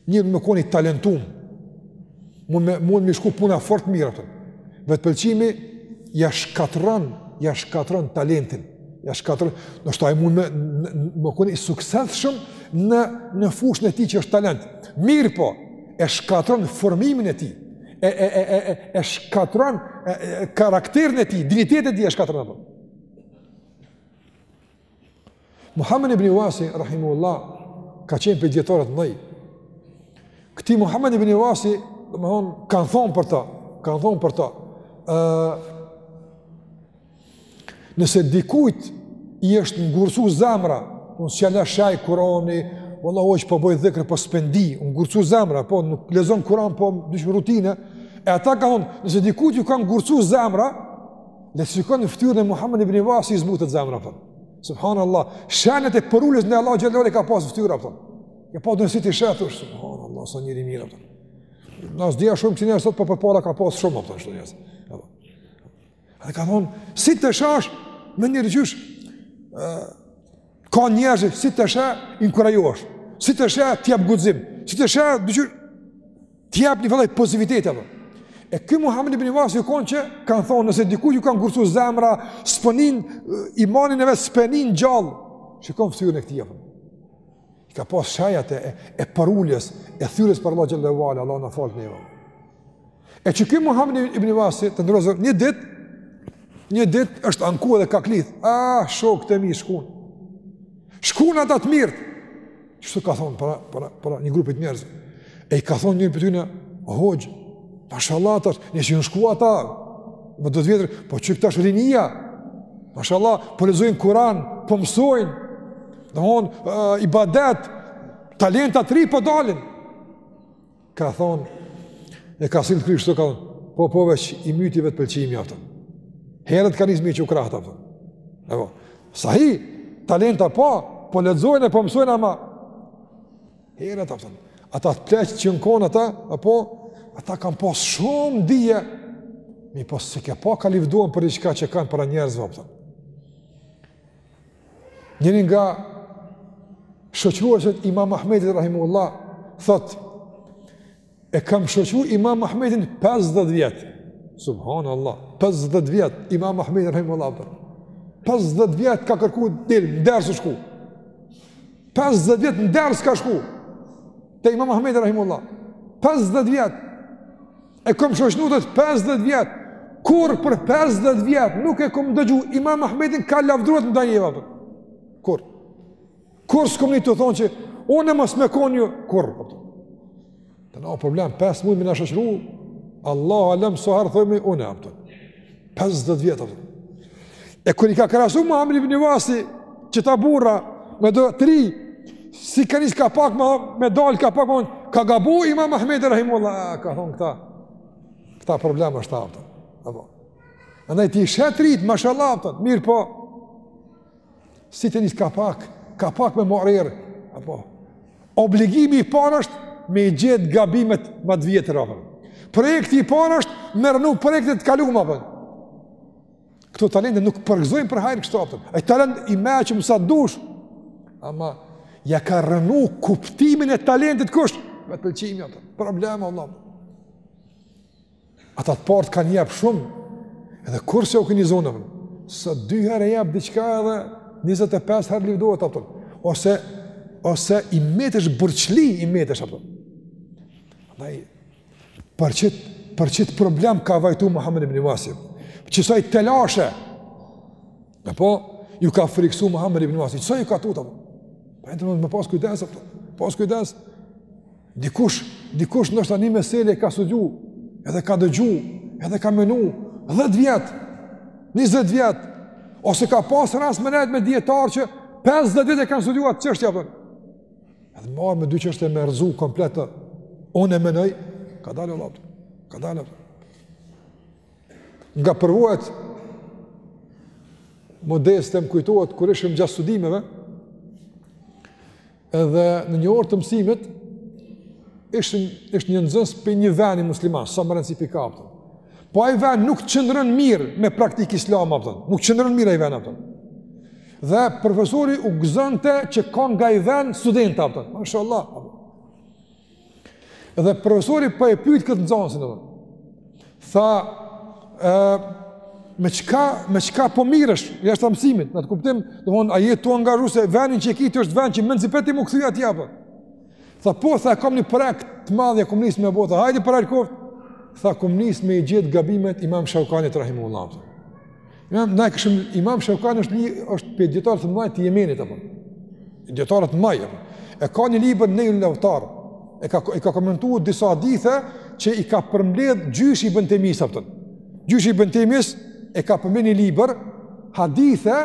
S1: Njeri me kon i talentum. Mund me, mund m'i shku puna fort mirë aton. Vetpëlqimi ja shkatërron, ja shkatërron talentin. Ja shkatërron, ndoshta ai mund me kon i suksesshëm në në fushën e tij që është talent. Mirëpo, e shkatërron formimin e tij e e e e e, e shkatërron e, e, karakterin e tij, dinjitetin e tij e shkatërron aton. Muhammed ibni Wasi rahimehullah ka qenë prej dijetarëve të. Këtij Muhammed ibni Wasi, domthon, kanë thon për ta, kanë thon për ta. ë Nëse dikujt i është ngurtësu zemra, unë po s'e ndjej shije Kur'ani, vallahi hoxhë po bëj dhikër, po s'po e ndi, u ngurtësu zemra, po nuk lexon Kur'an, po dishka rutinë, e ata kanë thonë, nëse dikujt ju ka ngurtësu zemra, le të shikon në ftyrën e Muhammed ibn Vasi, i zbutet zemra, po. Subhanallah, shenjat e përuljes ndaj Allahut xhele ka pas ftyra, po. E po të nësit i shetë, është, subhanallah, sa njeri i mirë, po. Na s'dina shumë që njerëz sot, po për para ka pas shumë, po, shtë njerës. Dhe ka thonë, si ta shesh, me njerëz diqysh, ka njerëz si t'i sheh, inkurajohesh, si t'i sheh, t'jep guxim, si t'i sheh, diqysh, t'jep njëfarë lloj pozitivitet, apë. E ky Muhammed ibn Vasi u konë që kanë thonë, nëse dikujt ju ka ngurtësu zemra, s'po e nin, imanin e vet s'po e nin gjallë, shikonë fytyrën e këtij, apë. I ka pas shejat e, e, e përuljes, e thyerjes për Allah xhele ve ala, Allahu na faltë neve E qy ky Muhammed ibn Vasi, të nderuar, një dit, një dit është anku edhe ka klith, a, ah, shokët e mi shkun. Shkun ata të mirët. Qështu ka thonë, para, para, para, një grupit njerëzve. E i ka thonë një prej tyne, hoxhë, mashallah, tash, nëse janë shku ata, do të vjetër, po qe tash rinia, mashallah, po lexojnë Kur'an, po mësojnë, në honë, uh, ibadet, talenta të ri po dalin. Ka thonë, e ka sillë kryet, ka thonë, po po veç, i myti vetëpëlqimi a kupton. Herët kanë nisë me i çu krahët a kupton. E po, sa hi, talenta po, po lexojnë e po mësojnë ama. Herët a kupton. Ata pleqtë që janë konë ata, apo, ata kanë pas shumë dije, mi pas po s'i ke pa ka lavdërohen për diçka që kanë para njerëzve a kupton. Njëri nga shoqëruesit e Imam Ahmedit rahimehullah thot e kam shoqëru Imam Ahmedin 50 vjet. Subhanallah, 50 vjet Imam Ahmedin rahimehullah. 50 vjet ka kërku dije, n'ders ka shku. 50 vjet n'ders ka shku. Te Imam Ahmedi rahimehullah. 50 vjet E kom shoqnu, thotë, 50 vjet. Kurrë për 50 vjet nuk e kom dëgju Imam Ahmedin ka lavdërohet për ndonjë vepër. Kurrë. Kurrë s'e kom ni tu thonë që unë mos me kon unë, kurrë. Te na problem, 5 muaj me na shoqëru. Allahu alam sa herë thojmi unë a kupton. 50 vjet apo. E kur i ka krahasu Muhammed ibn Vasi qeta burra me do t'ri si kanë nis ka pak me me dal ka pak me ka gabu Imam Ahmed rahimehullah ka thon këta. Këta problem është, a kupton. Andaj ti i sheh t'rit mashallah a kupton. Mirëpo. Si të nisë ka pak, ka pak me mrri apo Obligimi i parë është me i gjet gabimet ma të vjetër, apo Projekti i parë është me rrënu projekte të kalume, apo Këto talente nuk përgëzojnë për hajr kështu, apo E talent i meçëm sa dush, ama Ja ka rrënu kuptimin e talentit kështu, vetëpëlqimi, apo Problem, Allah, Ata të parët kanë jap shumë, edhe kurrë s'u ka ni zoni, sa dy herë e jap diçka edhe 25 herë livdohet, apton. ose, ose i metesh borxhli, i metesh, apton. Andaj, për qëtë, për qëtë problem ka vajtu Muhammed ibn Vasi, qësoj telashe, Apo, ju ka friksu Muhammed ibn Vasi, sa ju ka tut? Po e don me pas kujdes, apton. pas kujdes. Dikush, dikush ndoshta atë një mesele ka studiu, edhe ka dëgju, edhe ka menu, 10 vjet, 20 vjet, ose ka pas rast me nejt me dijetarë që 50 vjet e kanë studiu atë çështje, apo. Edhe merr me dy çështje me rrëzu komplet, unë e menoj, ka dalë o lapë, ka dalë o lapë. Nga përvojat modeste më kujtohet kur ishim gjatë studimeve, edhe në një orë të mësimit, ishte, ishte një nxënës prej një veni musliman, s'a me rëndësi prej ka, apton. Po ai vend nuk qëndron mirë me praktikë islame apo. Nuk qëndron mirë ai vend apo. Dhe profesori u gëzonte që ka nga ai vend student apo. Mashallah. Dhe profesori po e pyet këtë nxënësin apo. Tha ë me çka me çka po mirresh jashtë mësimit, në atë kuptim, domthon a je tu angazhu se vendin që ki ti është vend që menzi pret ti m'u kthy atje apo. Tha po, tha kam një projekt të madh ja kom nis me bo, tha. Hajde për hajr koft. Tha kom nis me i gjet gabimet Imam Shevkanit rahimullahu. Ja, na e këshim, imam Shevkani është një, është prej dijetarët të mdhaj të Jemenit, apo. Dijetarët të mdhaj, apo. E ka një libër Nejlul Evtar, e ka, e ka komentu disa hadithe që i ka përmledh gjyshi i Ibn Tejmijes, apo. Gjyshi i Ibn Tejmijes e ka përmledh një libër, hadithe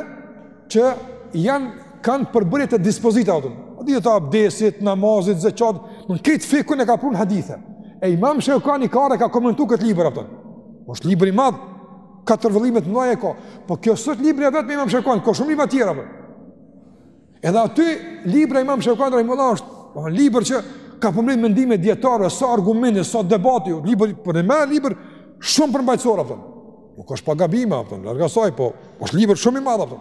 S1: që janë, kanë përbërje të dispozita, apo. Hadithe të abdesit, namazit, zeqatit, në krejt fikhun e ka prun hadithe. E imam Shevkani ka, e ka komentu këtë libër, apo. është libër i madh, Katër vëllime të mëdha ka. Po kjo s'osht libri i vetëm i Imam Shevkanit, ka shumë libra të tjera. Po. Edhe aty libra Imam Shevkanit Rahimullah është, po një libër që ka përmbledh mendime dijetarë e, sa argumente, sa debate, libri po ne merr libër shumë përmbajtësor apo. Nuk është pa gabime apo, larg asaj po, është libër shumë i madh apo.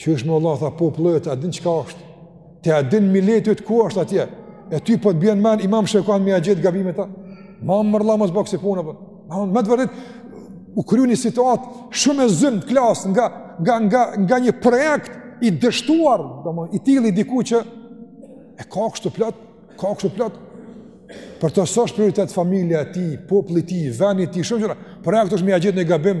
S1: Qysh me Allah, tha populli, a din çka është? Te a din mileti ku është atje? E ty po të bjen men, imam shekuan me ia gjet gabimet a? Ma më mërla më zbak si punë, për. Po. me të vërtet, u kriju një situatë shumë e zymtë në klasë nga, nga, nga, nga një projekt i dështuar, më, i tilli diku që e ka kështu plot, ka kështu plot, për të sosh prioritet familja e tij, populli i tij, veni i tij, shumë gjëra, projekt është me ia gjet një gabim,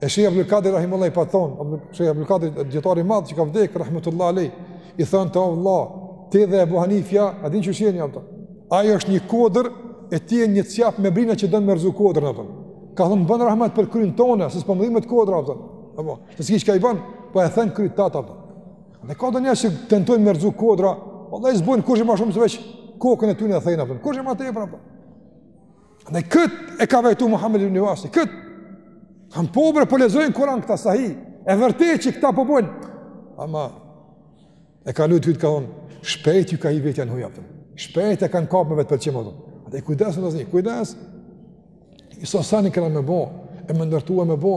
S1: E Shejh Abdul Kadir rahimehullah i pat thonë, Shejh Abdul Kadir, dijetari i madh që ka vdekë, rahmetullahi alejh, i thonë të Allah, ti dhe Ebu Hanifja, a din qysh jeni, apëta? Ajo është një kodër, e ti je një cjap me brina që don me rrëzu kodrën, apëta. Ka thonë, bënë rahmet për krynë tone, se s'po më dhimet kodra, apëta. Apo, se s'ki që ka i bënë, po e then krytë tata, apëta. Dhe ka do njerëz që tentojnë me rrëzu kodra, vallahi s'bojnë kurgjo ma shumë se veç, kokën e tyne e thejnë, apëta. Kurgjo ma tepër, apëta. Dhe këtë e ka vajtu Muhammed ibn Vasi, këtë. Ka thonë po bre, po lexojnë Kuran këta sahi, e vërtetë që këta po bojnë. Ama, e ka lujtë krytë ka thonë, shpejt ju ka hi vetja në huja, pëtëm. shpejt e kanë kapë me vetëpëlqim, andaj kujdes ju të rinj, kujdes, i sa sa një kena me bo, e me ndërtu e me bo,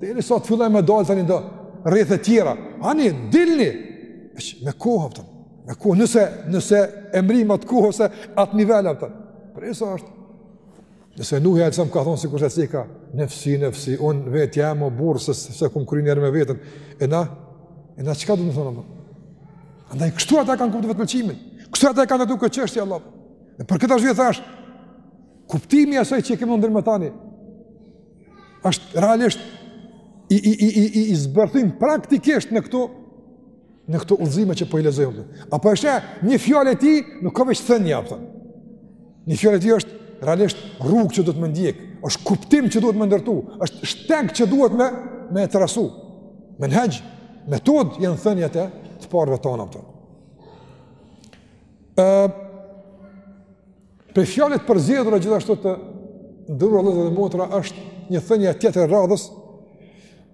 S1: derisa të fillojmë me dalë te nido rrethe tjera, ani, dilni, me kohë, pëtëm. Me kohë, nëse, nëse e mrrim atë kohë, ose atë nivel, atë. Përderisa është? Nëse Nuhi alejhi selam ka thonë, sikurse si ka, nefsi, nefsi, unë vetë jam o burrë, se, s'e kom kry njerë me veten, e na, e na, çka do të thonë, Allah? Andaj, kështu ata kanë kuptu vetëpëlqimin, kështu ata kanë të këtë çështje, Allah. E për këtë është vjetë thashë, kuptimi asaj që kemi ndër më tani, është realisht i, i, i, i, i zbërthim praktikisht në këto Në këto udhëzime që po i lexoj. Apo është një fjalë e tij, nuk ka veç thënie, a po. Një fjalë e tij është realisht rrugë që duhet me ndjek, është kuptim që duhet me ndërtu, është shteg që duhet me e trasu. Menhexh, metodë janë thëniet e të parëve tona ato. Ë Prej fjalëve të përzgjedhura gjithashtu të nderuar vëllezër dhe motra është një thënie tjetër e radhës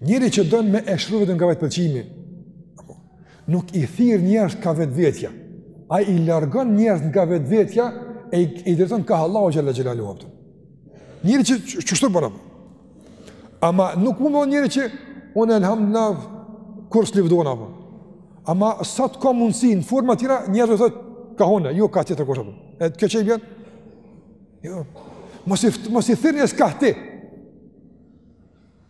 S1: Njeri që don me e shëru veten nga vetëpëlqimi, apo nuk i thirr njerëz ka vetvetja. Ai i largon njerëz nga vetvetja e i, i drejton ka Allahu xhel-le xhelaluhu apo. Njeri që kështu bën apo. Ama nuk mund të thonë njeri që unë elhamdulilah kurrë s'livdona apo. Ama sa të ka mundësi në forma të tjera njerëz thotë ka unë, jo ka tjetërkush apo. E kjo çe bën? Jo. Mos i mos i thirrni as ka ti.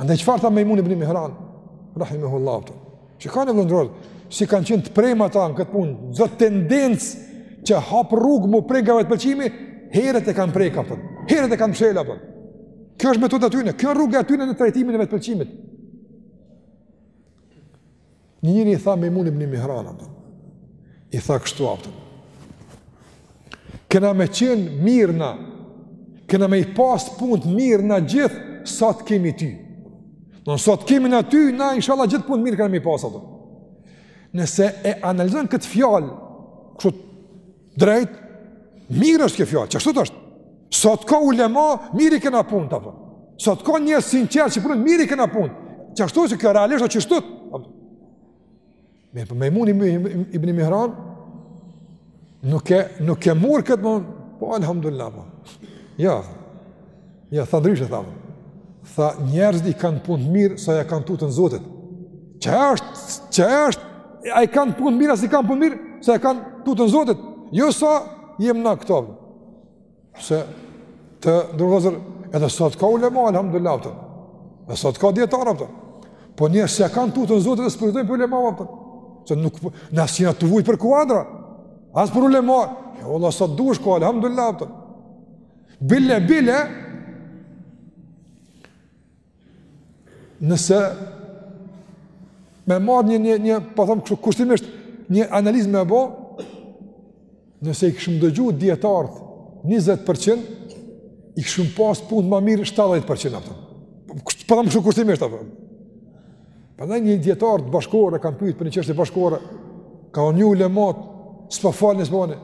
S1: Andaj çfarë tha Mejmun ibn Mihran, rahimehullahu te. Që kanë vëndror, si kanë qenë të prem ata në këtë punë, çdo tendencë që hap rrugë m'u prek nga vetpëlqimi, herët e kanë pre, apton. Herët e kanë mshel, apton. Kjo është metoda e tyne, kjo rruga e tyne në trajtimin e vetpëlqimit. Një njeri i tha Mejmun ibn Mihran, apton, i tha kështu apton. Kena me qenë mirë na, kena me i pas punët mirë na gjithë, sa të kemi ty. Në sa të kemi na ty, na inshallah gjithë punët mirë kena me i pas apton. Nëse e analizon këtë fjalë, kështu Drejt, mirë është kjo fjalë, qashtu është. Sa t'ka ulema, mirë i kena punët, apton. Sa t'ka njerëz t'sinqertë që punojnë, mirë i kena punët. Qashtu kjo realisht është qashtu. Mirëpo Mejmun ibn Mihran, nuk e, nuk e murr këtë mund, po alhamdulillah, po. Ja, Ja tha ndryshe tha. Tha njerëzit i kanë punët mirë sa ja kanë tutën Zotit. Çe është, çe është? A i kanë punët mirë, a s'i kanë punët mirë sa ja kanë tutën Zotit. Jo sa jem na këtu. Se të ndërgozër, edhe sot ka ulema, alhamdulillah, të. Edhe sot ka dijetarë, të. Po njerëzit s'ja kanë tutën Zotit, dhe së përgjëtojnë për ulema, të. Se nuk, na s'jena të vujtë për kuadra, as për ulema. Jo, Allah, sa t'dush ka, alhamdulillah, të. Bile, bile, nëse me marrë një, një, një, po thom kështu, kushtimisht një analizë me bo, nëse i kishim dëgju dijetarët 20%, i kishim pas punët ma mirë 70%, apton. Po thom kështu kushtimisht, apton. Prandaj një dijetar bashkëkohor e kanë pyet për një çështje bashkëkohore, kanë thonë ju ulemat, s'po folni s'po folni.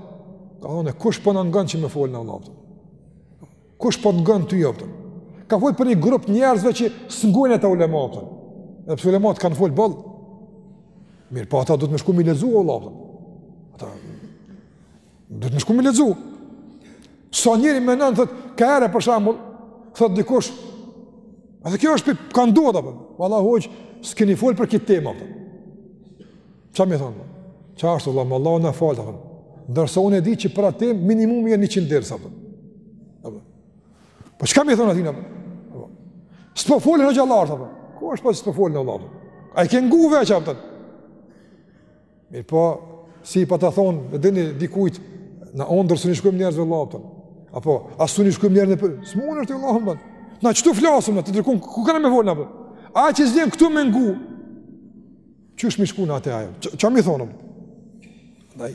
S1: Ka thonë kush po na ngon që me fol na, Allah. Kush po të ngon ty apton? Ka fol për një grup njerëzve që s'ngojnë ata ulemat. Edhe pse ulemat kanë fol boll. Mirëpo ata duhet me shku me lexu Allah. Ata Duhet me shku me lexu. Sa njeri më nën thot, kaherë për shembull, thot dikush. A dhe kjo është për kanë duhet apo? Valla hoxhë, s'keni fol për këtë temë apo? Ça me i thonë? Ça është valla, Allah na fal apo? Ndërsa unë e di që për atë temë minimum janë 100 derse apo? Apo. Po çka me i thonë atij apo? Apo. S'po folin hoxhallarët apo? Ku është po s'po folin, Allah? A i ke nguve apo? Mirëpo, si i pat thonë, e dini, dikujt, na n'derë s'un i shkojmë njerëzve, apton. Apo, a s'un i shkojmë njerëzve për... Së mund është të Allahën bënë. Na qëtu flasim, na tjetërkun, ku kena me fol, na për? A s'vjen këtu me ngu, qysh me i shku na atje ajo? Ça, ça me i thonë? Ndaj.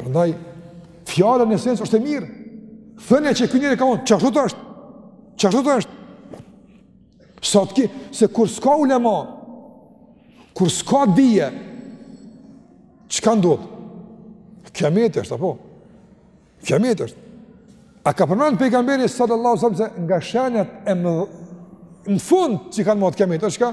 S1: Prandaj fjala në esencë është e mirë. Thënia që ky njeri ka thonë, ashtu është? Ashtu është? Sot ki, se kur s'ka ulema, kur s'ka dije, çka ndodh? Kiamet është, apo? Kiamet është. A ka përmend pejgamberi sallallahu sallam se nga shenjat e më në fund që kanë mbet kiamet, është çka?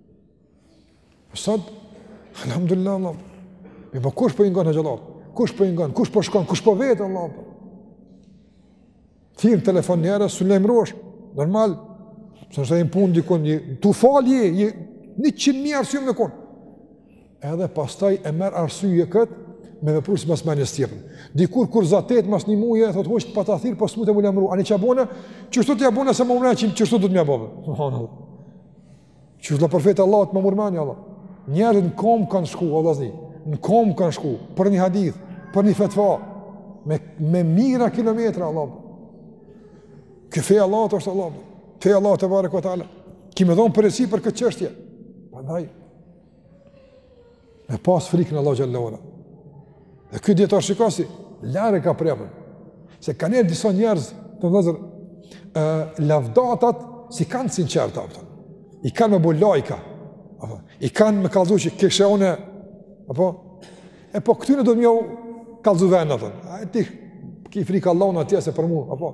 S1: Sot, alhamdulillah, vlla, mi po kush pe po i ngon hoxhallarët, kush pe po i ngon, kush po shkon, kush po vet, vlla, vlla. Thirr në telefon një herë, s'lajmërohesh, normal, se njeri është edhe në punë dikon, je tu u falë, je, një qind e një arsye kanë. Edhe pastaj e merr arsye këtë, me vepru simas mënyrës tjetën. Dikur kur zatetesh mas një muje, thot hoxhë të pata thirrë, po s'mujte m'u lajmru. Ani ç'ja bona, qeshtu ja bona se ma merr mendja, qeshtu do të m'ja bojshe? Që, vlla, për fe të Allahut ma merr menja, vlla. Njerëzit në komb kanë shku, vllazni. Në komb kanë shku, për një hadith, për një fetva. Me, me mijra kilometra, vlla. Se feja e Allahut është, vlla. Feja e Allahut tebareke ve teala. Ki me dhonë përparësi për këtë çështje. Prandaj, Me pas frikën Allahut xhele shanuhu. Dhe ky dijetar shiko si larg e ka pre prap. Se ka njerëz disa njerëz, vllezër, lavdatat s'i kanë sinqerta, apton. i kanë me bo lajka, apton. i kanë me kallzu që kishe une, apo, e po këtyre do të m'jau kallzu venin, apton. a e ti, ki frikë Allahun, atje se prej mu, apo,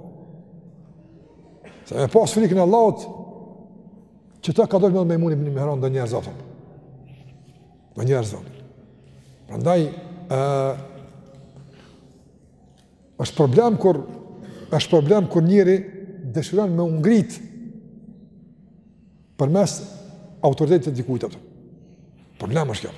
S1: se me pas frikë në Allah, Që ta ka dojtë me thënë Mejmun ibn Mihran ndonjëherë, apton. Ndonjëherë, apton. Prandaj, është problem kur është problem kur njeri dëshiron me u ngrit përmes autoritetit të dikujt, apton. Problem është kjo.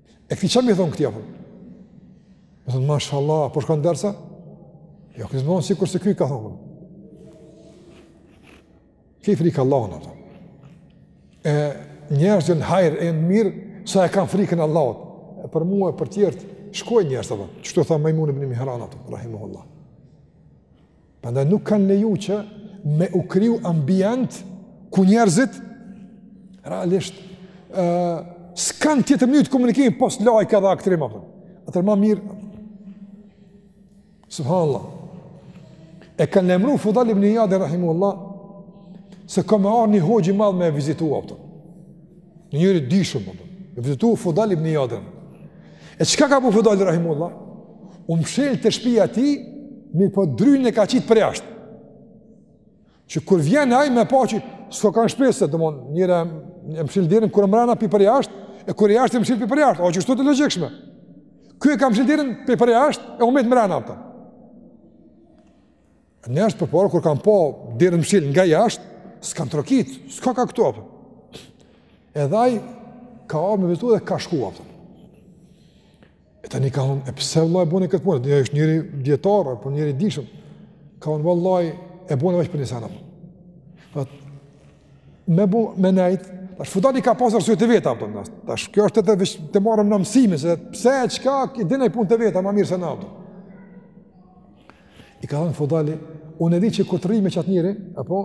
S1: E ke ti që m'i thu këto, apton? Më thonë, mashallah, po shkon dersi? Jo, kjo s'bon si kurse ky ka thonë. Ki frikë Allahun, apton. E njerëzit jonë në hajr e në mirë, sa e kanë frikën Allahut. E për mua e për tjertë, shkoi njerëzit, apton. Qështu tha Mejmun ibni Mihrani, rahimehullah. Prandaj nuk kanë leju që me u kriju ambient ku njerëzit realisht ë uh, s'kan tjetër mënyrë të komunikimit pos lajka edhe aktrim apton. Atëherë ma mirë. Subhanallah. E kanë lajmru Fudajl ibn Ijadin rahimehullah se ka me ardh një hoxhë i madh me e vizitu apton. Një njeri i dishëm, e vizitu Fudajl ibn Ijadin. E çka ka bo Fudajl rahimehullah? U mshel te shpia e tij, mirëpo drynin e ka qit përjashtë. Që kur vjen ai me pa që s'ko kanë n'shpi se, domethonë njeri e mshel derën kur mrena prej përjashtë, e kur jashtë e mshel prej përjashtë, është e logjikshme. Ky e ka mshel derën prej përjashtë, e u met mrena a po. Njerëzit përpara kur kanë pa derën mshel nga jashtë, s'kan trokit, s'ka kan këtu apo. Edhe ai ka ardhur me vizitu dhe ka shkuar a po. E tani ka thonë, e pse e bën këtë punë? Dhe është njeri dijetar apo njeri i dishëm. Ka thonë vallahi e bëna veç për një sen. Po me bu me nejt, tash filani ka pasur arsye të veta a po kupton. Tash kjo është edhe veç të marrim ne mësime sepse çka i din ai punët e veta më mirë se na. I ka thënë Fudajli, unë e di që kur të rri me qat njeri, apo,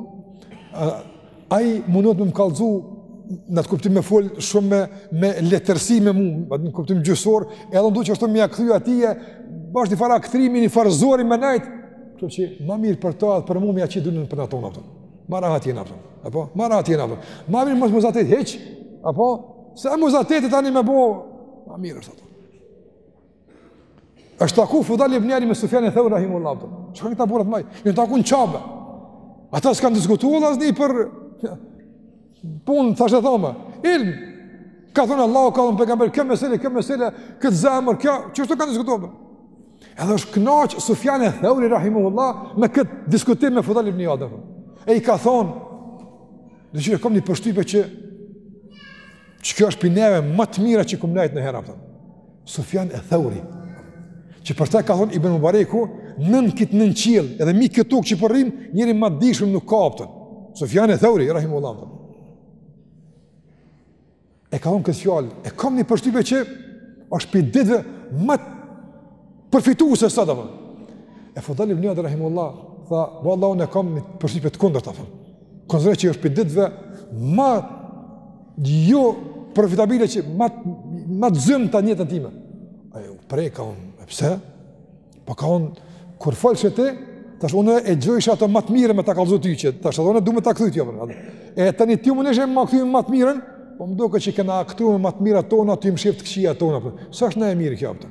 S1: a, ai mundohet me më kalzu, në atë kuptim me fol shumë me, me letërsi me mu, në kuptim gjuhësor, edhe unë duhet me ia kthy atij, bashkë një farë aktrimi, një farë zori me nejt, kështu që ma mirë për ta dhe për mu me ia qit drynin përjashta, a po kupton. Ma rahat jena, a po kupton. Apo? Ma rahat jena, a po kupton. Ma mirë mos muzatet, hiç, apo? Se e muzatet e tani me bo, ma mirë është, a po kupton. është taku Fudajl ibn Ijadi me Sufjan eth-Theurin rahimehullah. Çka këta burrat më? Janë taku në Qabe. Ata s'kan diskutuar asnjë për punë tash e thoma. Ilm, ka thënë Allahu ka thënë Pejgamberi kjo mesele kjo mesele kjo zemër kjo çështje kanë diskutuar. Edhe është kënaq Sufjan eth-Theuri rahimehullah me kët diskutim me Fudajl ibn Ijadin. E i ka thon Dhe që e kom një përshtypje që Që kjo është pi ndejave më të mira që kom nejt najherë, a po kupton. Sufjan eth-Theuri, që për te ka thonë Ibn Mubareku, nën kit nën qiell, edhe mi kët tokë që po rrim, njeri më i dishëm nuk ka, a po kupton. Sufjan eth-Theuri, rahimehullah. E ka thonë këtë fjalë, e kam një përshtypje që është prej ditëve më përfituese, a po kupton. E Fudajl ibn Ijad rahimehullah tha, "Vallahi unë e kam një përshtypje të kundërt apo." Konsideroj që është prej ditëve më joprofitabile që kam pas në jetën time. Ai u prek, tha unë, e pse? Po tha unë kur folshe ti, tash unë e gjojsh atë më të mirën me ta kallzu ty që tash edhe unë duhet ta kthyt jo. E tani ti m'e pe kthen më të mirën, po më duket që kena aktruar më të mirat tona, i kem mshef të këqijat tona. Sa është ma e mirë kjo apo?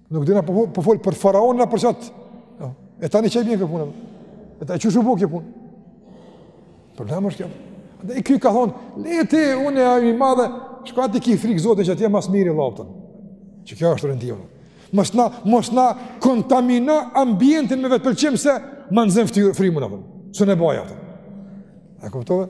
S1: Nuk dina po, po fol për faraonin a për qat. Jo. E tani çka e bën kjo punë. E tani çu shubok kjo punë. Problem është kjo. Dhe ky ka thonë, le ti, unë jam i madh, shko ti ki frikë Zotin që ti e mas mirë i lapëtën. Që kjo është rëndi unë. Mos na, mos na kontamino ambientin me vetëpëlqim se na nxën frymën. Së ne baja, fëmë. E kuptove?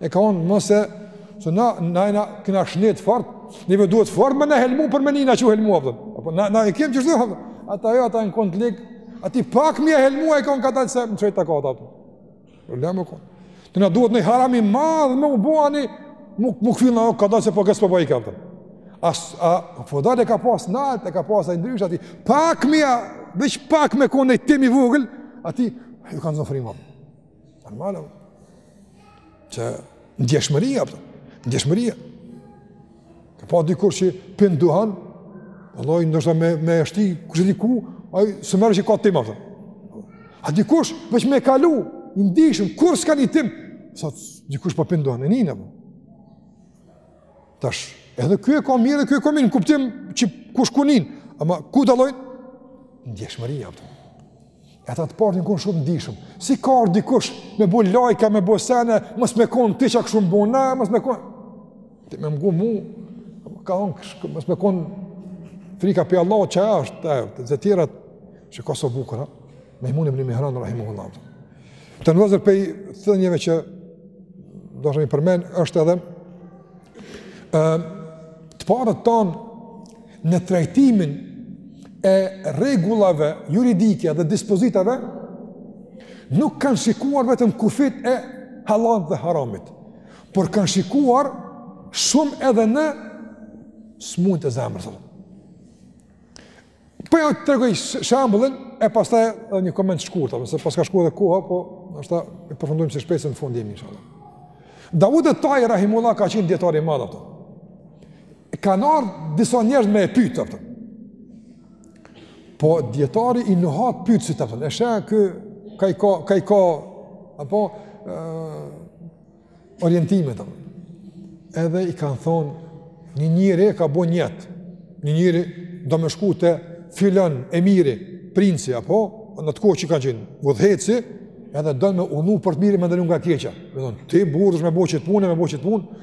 S1: E ka unë mëse, se na, na, na, kena shnet fort, neve duhet fort me na helmu për me ni na që helmu, apton. Apo, na, na, e kem që shdo, apton. Ata jo, ata në kont lik, atij pak me e helmu, e ka unë kata që se më qëjtë të kata, apton. Problem e konë. Te na duhet ni haram i madh me u buani, mu, mu këfil në kata që po kësë po bojke, apton. As, a, po dalë e ka pas nalt, e ka pas a ndrysh, atij, pak mi a, veç pak me konë e tymi i vogël, atij, ju ka zon frima, apton. Normale, që ndjeshmëria, pra, ndjeshmëria. Ka pa dikush që pin duhan, vallahi, nështë me, me e shti, kështu diku, ai s'e merr që ka tym, apo. A dikush, veç me kalu, i ndishëm, kur s'ka hiç tym, sa dikush pa po pin duhan, e nin, apo. Tash, edhe kjo e ka mirë, edhe kjo e ka mirë, në kuptim që kush ku nin, ama ku dallojnë? Ndjeshmëria, apo. E ata të parët jon kon shumë t'ndishëm. Si ka ardh dikush me bo lajka, me bo sene, mos me konë ti qikështu me bo, na, mos me konë. Ti me m'ngu mu, ka onë kështu, mos me konë frika prej Allahut që është, e, të tjerat, që ka tho bukur, ha? Mejmun ibën Mihran, rahimehullah. Të në vëzër pej thënieve që dojsha me i përmen, është edhe, e, të parët tanë, në trajtimin e rregullave juridike dhe dispozitave nuk kanë shikuar vetëm kufit e hallallit dhe haramit, por kanë shikuar shumë edhe në smunjet e zemrës. Po ja të tregoj shembullin e pastaj edhe një koment të shkurtër, se paska shkuar edhe koha, po ndoshta e përfundojmë shpejt se në fund jemi inshallah. Davud et-Tai rahimehullah ka qenë dijetar i madh apton. Kanë ardhë disa njerëz me e pytë, apton. Po, dijetari i nuhat pytsit, apton. E sheh, kah, kah i ka, kah i ka, apo, e, orientimet, apton. Edhe i kanë thonë, një njeri e ka bo nijet. Një njeri do me shku te filan emiri, princi, apo, n'at kohë që ka qenë, udhëheqsi, edhe do me urdhnu për të mirë me ndalu nga e keqja. Ti burrë është me bo qëtë punë, me bo qëtë punë,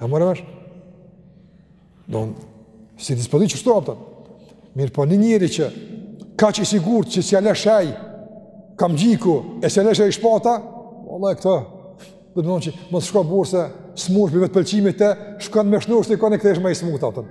S1: E merr vesh? Domethënë, si dispozitë qështu apton, mirëpo një njeri që kaq i sigurt që s'ia le shej kamxhiku, e s'ia le shej shpata, vallahi këto, domethonë që mos shko burrë se smush prej vetëpëlqimit ti, shkon me shnosh se i ka në kthehesh ma i smutë, apton.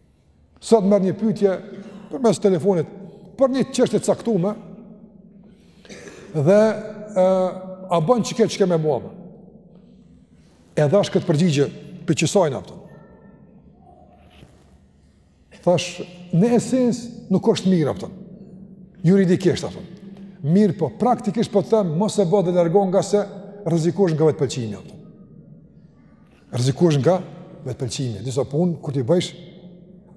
S1: Sot m'erdh një pyetje përmes telefonit për një çështje të caktume. Dhe ë a bën çka çka me bo. Edhe dhashë këtë përgjigje për çësojnë kupton. Thash në esens nuk është mirë kupton. Juridikisht kupton. Mirëpo praktikisht po të them mos e bo dhe largohu nga se rrezikohesh nga vetëpëlqimi kupton. Rrezikohesh nga vetëpëlqimi, disa punë kur t'i bësh,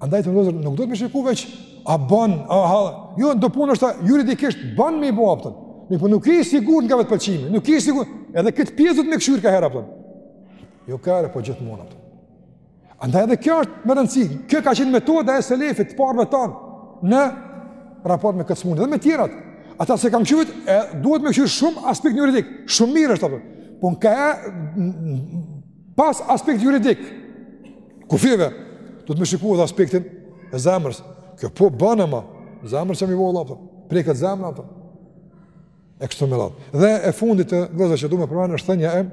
S1: andaj të nderuar vëllezër nuk duhet me shiku veç a bën, a hallall. Jo, do punë është juridikisht bën me bo apo. Mirëpo nuk je i sigurt nga vetëpëlqimi, nuk je i sigurt. Edhe këtë pjesë duhet me kqyr ka herë apo. Jo ka herë po gjithmonë apo. Andaj edhe kjo është me rëndësi. Kjo ka qenë metoda e selefit të parëve tanë në raport me këtë smundje dhe me tjerat. Ata s'e kanë kqyr, duhet me kqyr shumë aspekt juridik. Shumë mirë është apo. Po në ka pas aspekt juridik, kufijve, duhet me shiku edhe aspektin e zemrës. Kjo po bënë ma, zemrës që mi vola, për, preket zemra, për. E kështu me radhë. Dhe e fundit të nderuar vëllezër që du me përmend, është thënia e,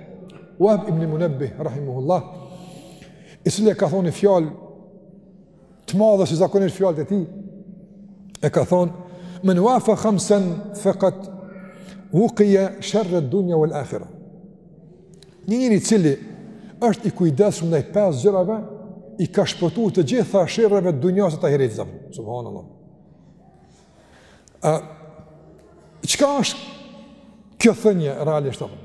S1: Wahb ibn Munabbih, rahimehullah, i cili e ka thonë një fjalë, të madhe si zakonisht fjalët e tij. E ka thonë, "Men wafa khamsan faqad wuqiya sharr ad-dunya wal akhirah." Një njeri i cili është i kujdesshëm ndaj pesë gjërave, i ka shpëtuar të gjitha sherreve të dunjasë e të ahiretit. Subhanallahu. A çka është kjo thënie realisht apo?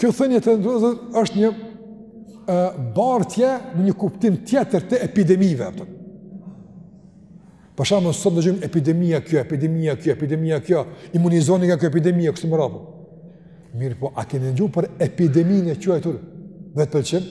S1: Kjo thënie të nderuar vëllezër është një e, bartje në një kuptim tjetër të epidemive. Kupton. Për shembull sot dëgjojmë epidemia kjo, epidemia kjo, epidemia kjo, imunizoni nga kjo epidemi kështu me radhë. Mirëpo, a keni dëgjuar për epideminë e quajtur vetëpëlqim?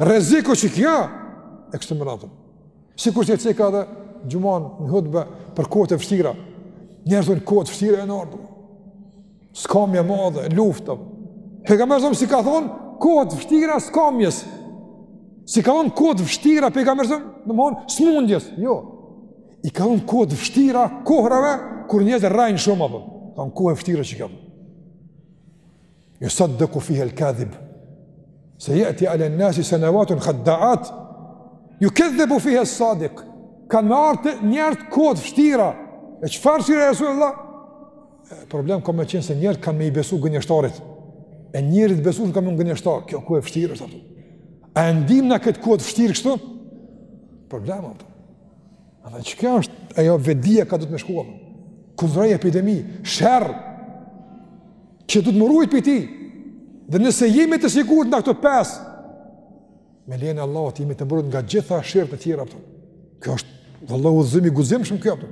S1: Rreziku është kjo e kështu me radhë. Sikur që çka edhe xhuman në hutbe për kohët e vështira. Njerëz në kohët e vështira e mendojnë skamja më e madhe, lufta. Pejgamberi s.a.s. s'i ka thon kohët e vështira skamjes. S'i ka thon kohët e vështira pejgamberi s.a.s., domthon smundjes. Jo. I ka thon kohët e vështira kohërave kur njerëz rrejnë shumë apo. Ka thon kohët e vështira që kanë. Jusaddeku fihel kadhib, sejeti alen nasi senevatun khada'at jukedhdhebu fihes sadik, kanë me ardhë njerzve kohët e vështira, e çfarë, ja Resulallah? Problem ka me qenë se njerzit kanë me i besu gënjeshtarit, e njerit të besuar kanë me gënjeshtar, kjo kohë e vështirë është apo. A e ndim na këtë kohë të vështirë kështu? Problem, apo. Dhe çka është, ajo vetëdija kah duhet me shkuam, ku vraj epidemi, sherr, që duhet me u rujt prej tij, dhe nëse jemi të sigurt nga këto pesë, me lejen e Allahut jemi të mbrojtur nga gjitha sherret e tjera, për. kjo është, vallah udhëzim i guximshëm kjo, për.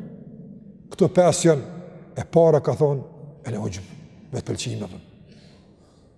S1: këto pesë janë, e para ka thonë, el uxhb, vetëpëlqimi, për.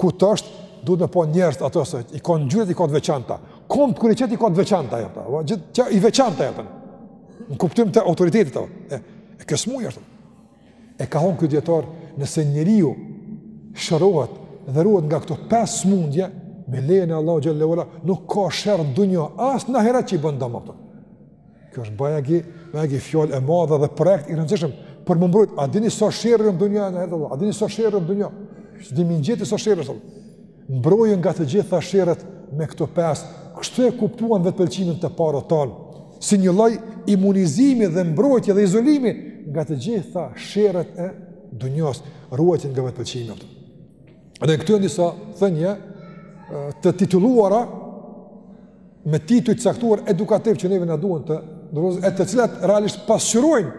S1: Ku të është, duhet me pa njerëz ato se i ka ngjyrat, i ka të veçanta. Komët kur i qet i ka të veçanta, e ta, va, gjithë, që, i veçanta, e ta. Në kuptim të autoritetit, e, e kjo smundje, e E ka thonë ky dijetar, nëse njeriu shërohet dhe ruhet nga këto pesë smundje, me lejen e Allahut xhele ve ala, nuk ka sherr në dunjo, as në ahiret që i bën dam, e Kjo është bajagi, bajagi fjalë e madhe dhe projekt i rëndësishëm për me u mbrojt. A dini sa sherre në dunja në ahiret A dini sa sherrë në dunja? S'i dimë gjithë sa sherre sot. Mbrojtje nga të gjitha sherret me këto pesë. Kështu e kuptuan vetëpëlqimin të parët tonë. Si një lloj imunizimi dhe mbrojtje dhe izolimi nga të gjitha sherret e dunjos, ruajtjen nga vetëpëlqimi ato. Dhe këtu janë disa thënie të titulluara me tituj të caktuar edukativ që neve na duhen të ndërozë e të cilat realisht pasqyrojnë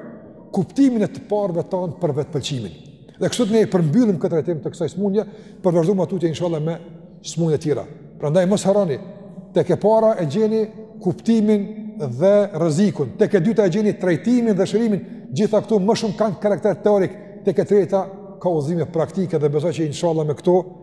S1: kuptimin e të parëve tanë për vetëpëlqimin. Dhe kështu ne e përmbyllim këtë trajtim të kësaj smundje, për t'vazhdu ma tutje inshallah me smundje tjera. Prandaj mos harroni tek e para e gjeni kuptimin dhe rrezikun, tek e dyta e gjeni trajtimin dhe shërimin, gjitha këto më shumë kanë karakter teorik, tek e treta ka udhëzime praktike dhe besoj që inshallah me këto